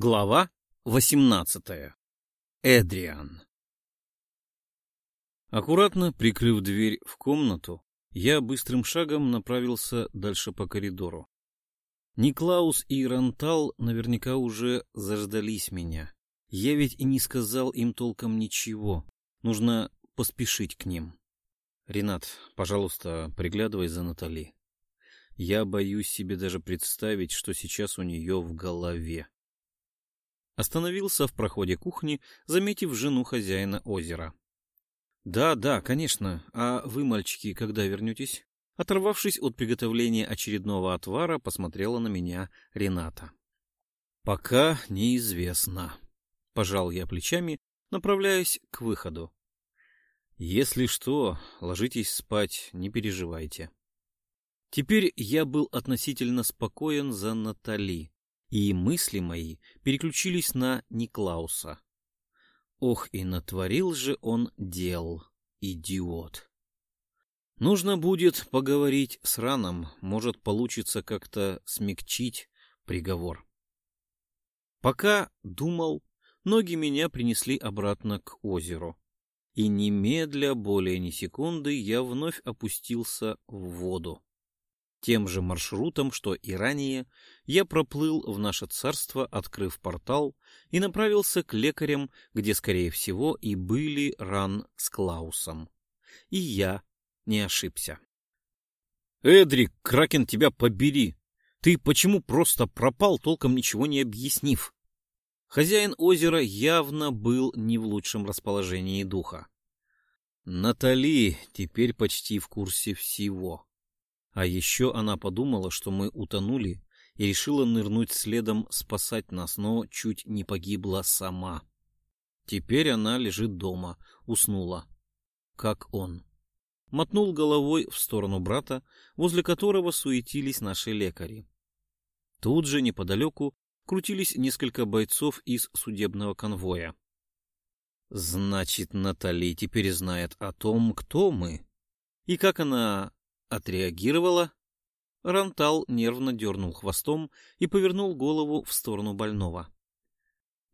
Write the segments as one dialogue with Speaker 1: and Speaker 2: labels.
Speaker 1: Глава 18. Эдриан. Аккуратно прикрыв дверь в комнату, я быстрым шагом направился дальше по коридору. Никлаус и Рантал наверняка уже заждались меня. Я ведь и не сказал им толком ничего. Нужно поспешить к ним. Ренат, пожалуйста, приглядывай за Натали. Я боюсь себе даже представить, что сейчас у нее в голове. Остановился в проходе кухни, заметив жену хозяина озера. «Да, да, конечно. А вы, мальчики, когда вернетесь?» Оторвавшись от приготовления очередного отвара, посмотрела на меня Рената. «Пока неизвестно», — пожал я плечами, направляясь к выходу. «Если что, ложитесь спать, не переживайте». Теперь я был относительно спокоен за Натали и мысли мои переключились на Никлауса. Ох, и натворил же он дел, идиот. Нужно будет поговорить с Раном, может, получится как-то смягчить приговор. Пока думал, ноги меня принесли обратно к озеру. И немедля, более ни секунды, я вновь опустился в воду. Тем же маршрутом, что и ранее, я проплыл в наше царство, открыв портал, и направился к лекарям, где, скорее всего, и были ран с Клаусом. И я не ошибся. «Эдрик, Кракен, тебя побери! Ты почему просто пропал, толком ничего не объяснив?» Хозяин озера явно был не в лучшем расположении духа. Натали теперь почти в курсе всего. А еще она подумала, что мы утонули, и решила нырнуть следом спасать нас, но чуть не погибла сама. Теперь она лежит дома, уснула. Как он. Мотнул головой в сторону брата, возле которого суетились наши лекари. Тут же неподалеку крутились несколько бойцов из судебного конвоя. Значит, Натали теперь знает о том, кто мы. И как она отреагировала. Рантал нервно дернул хвостом и повернул голову в сторону больного.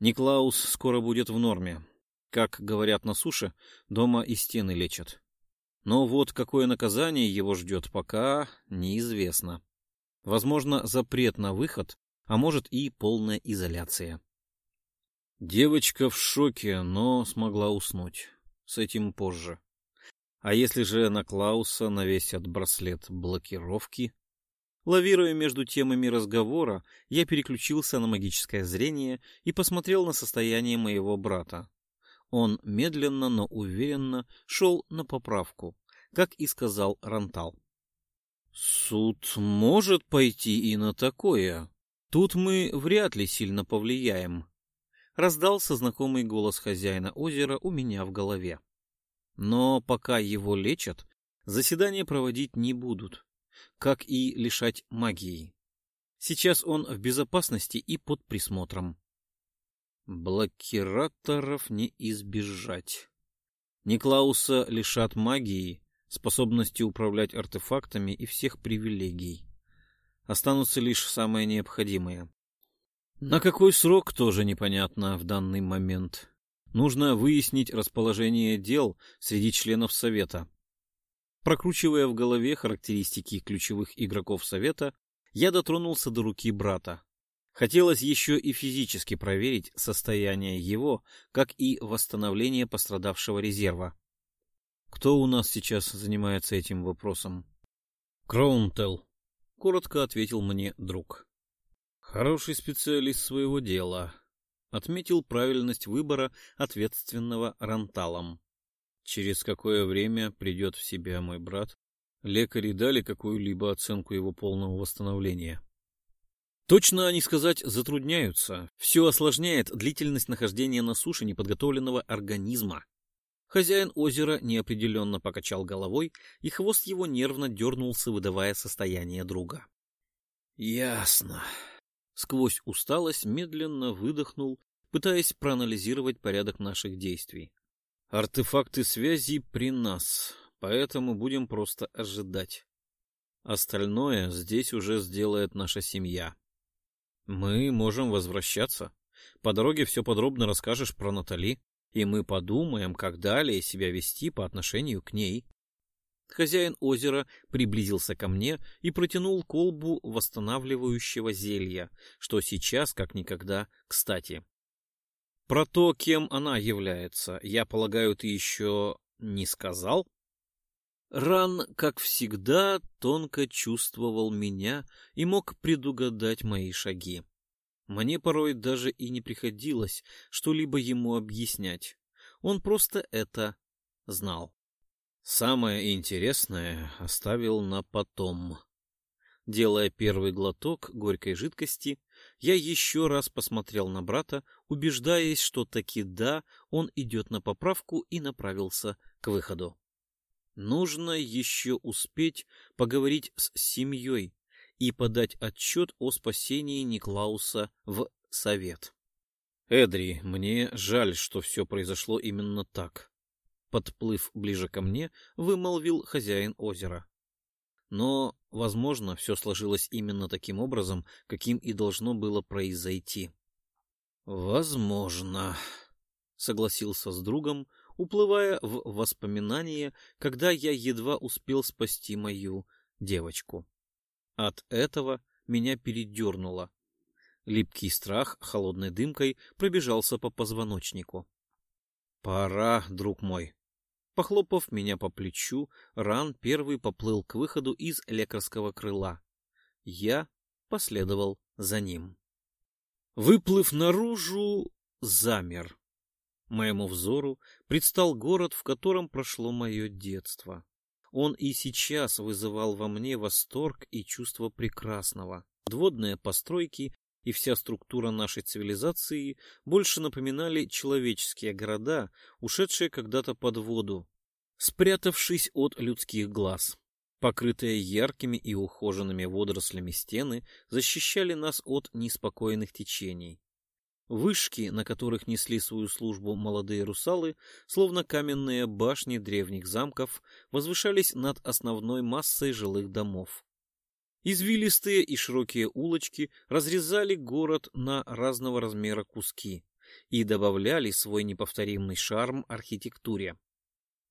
Speaker 1: Никлаус скоро будет в норме. Как говорят на суше, дома и стены лечат. Но вот какое наказание его ждет, пока неизвестно. Возможно, запрет на выход, а может и полная изоляция. Девочка в шоке, но смогла уснуть. С этим позже. А если же на Клауса навесят браслет блокировки? Лавируя между темами разговора, я переключился на магическое зрение и посмотрел на состояние моего брата. Он медленно, но уверенно шел на поправку, как и сказал Рантал. «Суд может пойти и на такое. Тут мы вряд ли сильно повлияем», — раздался знакомый голос хозяина озера у меня в голове. Но пока его лечат, заседания проводить не будут, как и лишать магии. Сейчас он в безопасности и под присмотром. Блокираторов не избежать. Никлауса лишат магии, способности управлять артефактами и всех привилегий. Останутся лишь самые необходимые. На какой срок тоже непонятно в данный момент. Нужно выяснить расположение дел среди членов Совета. Прокручивая в голове характеристики ключевых игроков Совета, я дотронулся до руки брата. Хотелось еще и физически проверить состояние его, как и восстановление пострадавшего резерва. Кто у нас сейчас занимается этим вопросом? Кроунтел, коротко ответил мне друг. Хороший специалист своего дела, отметил правильность выбора ответственного ранталом. Через какое время придет в себя мой брат? Лекари дали какую-либо оценку его полного восстановления. Точно они сказать затрудняются. Все осложняет длительность нахождения на суше неподготовленного организма. Хозяин озера неопределенно покачал головой, и хвост его нервно дернулся, выдавая состояние друга. — Ясно. Сквозь усталость медленно выдохнул, пытаясь проанализировать порядок наших действий. Артефакты связи при нас, поэтому будем просто ожидать. Остальное здесь уже сделает наша семья. Мы можем возвращаться. По дороге все подробно расскажешь про Натали, и мы подумаем, как далее себя вести по отношению к ней. Хозяин озера приблизился ко мне и протянул колбу восстанавливающего зелья, что сейчас как никогда кстати. Про то, кем она является, я полагаю, ты еще не сказал? Ран, как всегда, тонко чувствовал меня и мог предугадать мои шаги. Мне порой даже и не приходилось что-либо ему объяснять. Он просто это знал. Самое интересное оставил на потом. Делая первый глоток горькой жидкости, я еще раз посмотрел на брата, убеждаясь, что таки да, он идет на поправку и направился к выходу. Нужно еще успеть поговорить с семьей и подать отчет о спасении Никлауса в совет. Эдри, мне жаль, что все произошло именно так подплыв ближе ко мне, вымолвил хозяин озера. Но, возможно, все сложилось именно таким образом, каким и должно было произойти. «Возможно», — согласился с другом, уплывая в воспоминания, когда я едва успел спасти мою девочку. От этого меня передернуло. Липкий страх холодной дымкой пробежался по позвоночнику. «Пора, друг мой», Похлопав меня по плечу, Ран первый поплыл к выходу из лекарского крыла. Я последовал за ним. Выплыв наружу, замер. Моему взору предстал город, в котором прошло мое детство. Он и сейчас вызывал во мне восторг и чувство прекрасного. Подводные постройки и вся структура нашей цивилизации больше напоминали человеческие города, ушедшие когда-то под воду, спрятавшись от людских глаз. Покрытые яркими и ухоженными водорослями стены защищали нас от неспокойных течений. Вышки, на которых несли свою службу молодые русалы, словно каменные башни древних замков, возвышались над основной массой жилых домов. Извилистые и широкие улочки разрезали город на разного размера куски и добавляли свой неповторимый шарм архитектуре.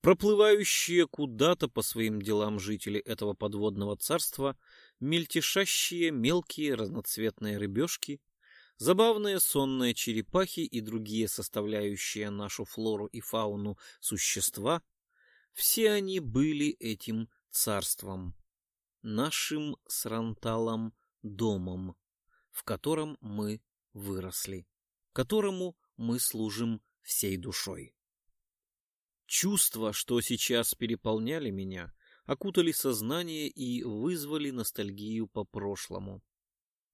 Speaker 1: Проплывающие куда-то по своим делам жители этого подводного царства, мельтешащие мелкие разноцветные рыбешки, забавные сонные черепахи и другие составляющие нашу флору и фауну существа, все они были этим царством нашим с Ранталом домом, в котором мы выросли, которому мы служим всей душой. Чувства, что сейчас переполняли меня, окутали сознание и вызвали ностальгию по прошлому.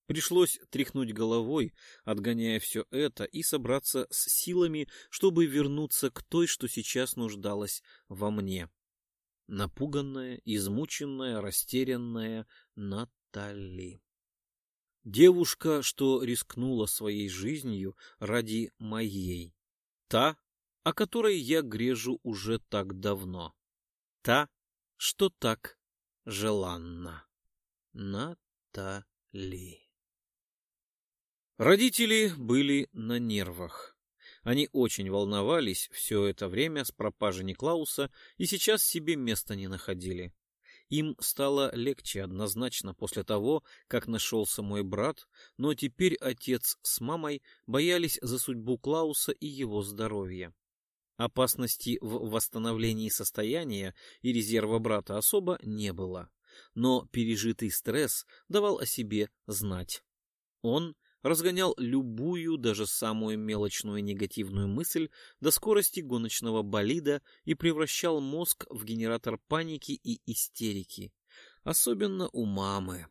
Speaker 1: Пришлось тряхнуть головой, отгоняя все это, и собраться с силами, чтобы вернуться к той, что сейчас нуждалась во мне напуганная, измученная, растерянная Натали. Девушка, что рискнула своей жизнью ради моей. Та, о которой я грежу уже так давно. Та, что так желанна. Натали. Родители были на нервах. Они очень волновались все это время с пропажей Никлауса и сейчас себе места не находили. Им стало легче однозначно после того, как нашелся мой брат, но теперь отец с мамой боялись за судьбу Клауса и его здоровье. Опасности в восстановлении состояния и резерва брата особо не было, но пережитый стресс давал о себе знать. Он разгонял любую, даже самую мелочную негативную мысль до скорости гоночного болида и превращал мозг в генератор паники и истерики. Особенно у мамы.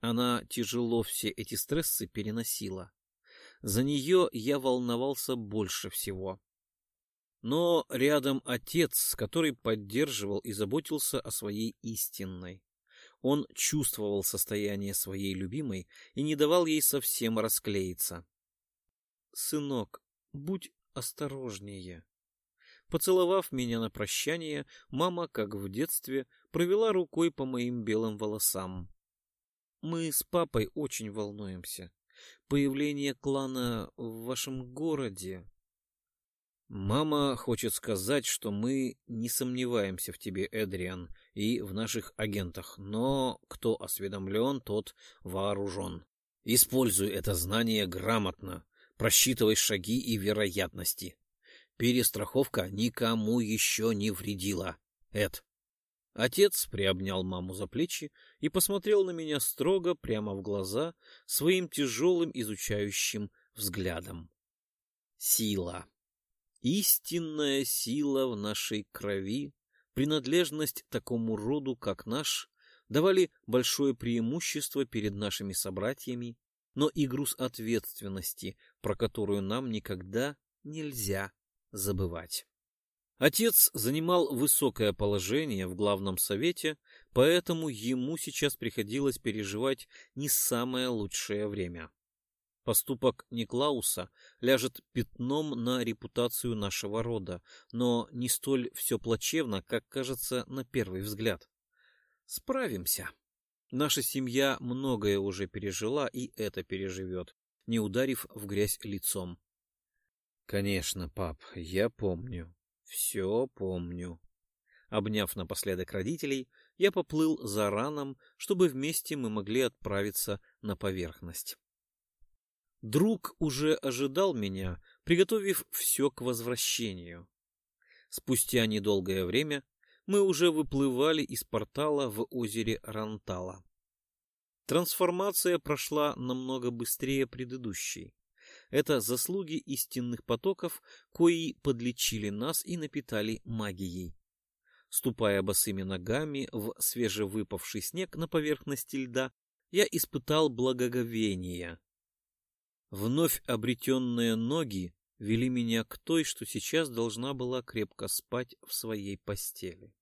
Speaker 1: Она тяжело все эти стрессы переносила. За нее я волновался больше всего. Но рядом отец, который поддерживал и заботился о своей истинной. Он чувствовал состояние своей любимой и не давал ей совсем расклеиться. «Сынок, будь осторожнее». Поцеловав меня на прощание, мама, как в детстве, провела рукой по моим белым волосам. «Мы с папой очень волнуемся. появление клана в вашем городе. Мама хочет сказать, что мы не сомневаемся в тебе, Эдриан, и в наших агентах, но кто осведомлен, тот вооружен. Используй это знание грамотно, просчитывай шаги и вероятности. Перестраховка никому еще не вредила. Эд. Отец приобнял маму за плечи и посмотрел на меня строго прямо в глаза своим тяжелым изучающим взглядом. Сила. Истинная сила в нашей крови, принадлежность такому роду, как наш, давали большое преимущество перед нашими собратьями, но и груз ответственности, про которую нам никогда нельзя забывать. Отец занимал высокое положение в главном совете, поэтому ему сейчас приходилось переживать не самое лучшее время. Поступок Никлауса ляжет пятном на репутацию нашего рода, но не столь все плачевно, как кажется на первый взгляд. Справимся. Наша семья многое уже пережила и это переживет, не ударив в грязь лицом. Конечно, пап, я помню. Все помню. Обняв напоследок родителей, я поплыл за раном, чтобы вместе мы могли отправиться на поверхность. Друг уже ожидал меня, приготовив все к возвращению. Спустя недолгое время мы уже выплывали из портала в озере Рантала. Трансформация прошла намного быстрее предыдущей. Это заслуги истинных потоков, кои подлечили нас и напитали магией. Ступая босыми ногами в свежевыпавший снег на поверхности льда, я испытал благоговение. Вновь обретенные ноги вели меня к той, что сейчас должна была крепко спать в своей постели.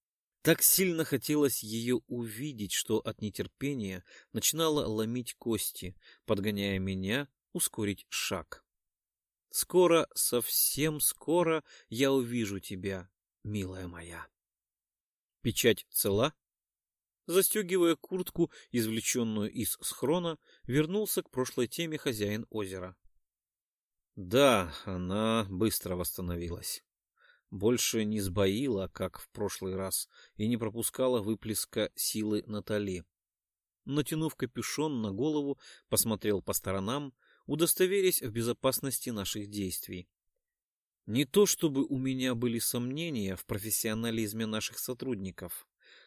Speaker 1: Так сильно хотелось ее увидеть, что от нетерпения начинало ломить кости, подгоняя меня ускорить шаг. Скоро, совсем скоро я увижу тебя, милая моя. Печать цела? Застегивая куртку, извлеченную из схрона, вернулся к прошлой теме хозяин озера. Да, она быстро восстановилась. Больше не сбоила, как в прошлый раз, и не пропускала выплеска силы Натали. Натянув капюшон на голову, посмотрел по сторонам, удостоверясь в безопасности наших действий. Не то чтобы у меня были сомнения в профессионализме наших сотрудников.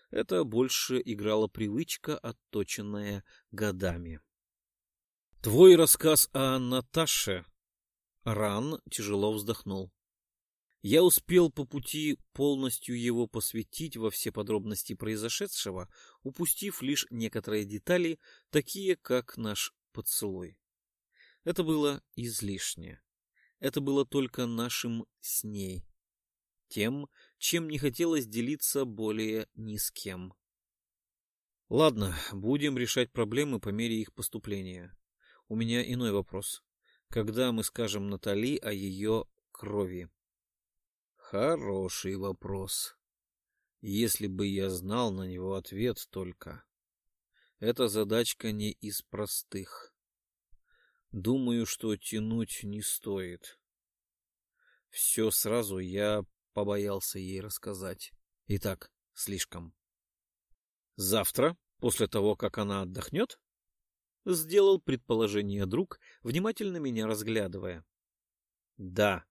Speaker 1: Это больше играла привычка, отточенная годами. Твой рассказ о Наташе... Ран тяжело вздохнул. Я успел по пути полностью его посвятить во все подробности произошедшего, упустив лишь некоторые детали, такие как наш поцелуй. Это было излишне. Это было только нашим с ней. Тем, чем не хотелось делиться более ни с кем. Ладно, будем решать проблемы по мере их поступления. У меня иной вопрос. Когда мы скажем Натали о ее крови? Хороший вопрос. Если бы я знал на него ответ только. Эта задачка не из простых. Думаю, что тянуть не стоит. Все сразу я побоялся ей рассказать. И так, слишком. Завтра, после того, как она отдохнет? Сделал предположение друг, внимательно меня разглядывая. Да,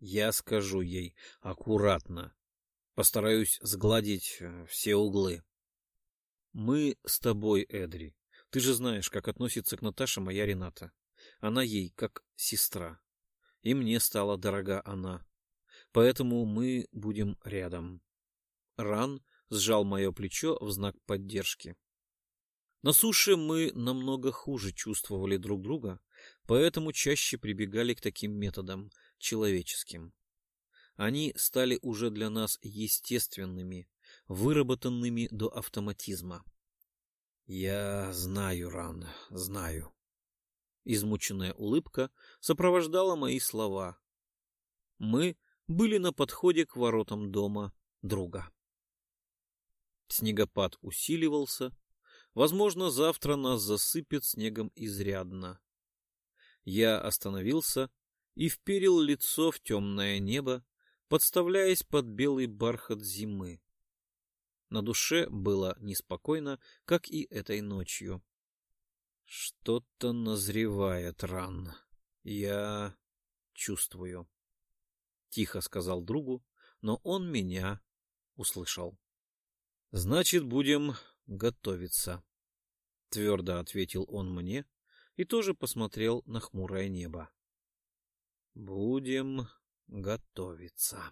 Speaker 1: я скажу ей аккуратно. Постараюсь сгладить э, все углы. Мы с тобой, Эдри. Ты же знаешь, как относится к Наташе моя Рената. Она ей как сестра. И мне стала дорога она поэтому мы будем рядом. Ран сжал мое плечо в знак поддержки. На суше мы намного хуже чувствовали друг друга, поэтому чаще прибегали к таким методам, человеческим. Они стали уже для нас естественными, выработанными до автоматизма. Я знаю, Ран, знаю. Измученная улыбка сопровождала мои слова. Мы были на подходе к воротам дома друга. Снегопад усиливался. Возможно, завтра нас засыпет снегом изрядно. Я остановился и вперил лицо в темное небо, подставляясь под белый бархат зимы. На душе было неспокойно, как и этой ночью. Что-то назревает ран. Я чувствую. Тихо сказал другу, но он меня услышал. Значит, будем готовиться. Твердо ответил он мне и тоже посмотрел на хмурое небо. Будем готовиться.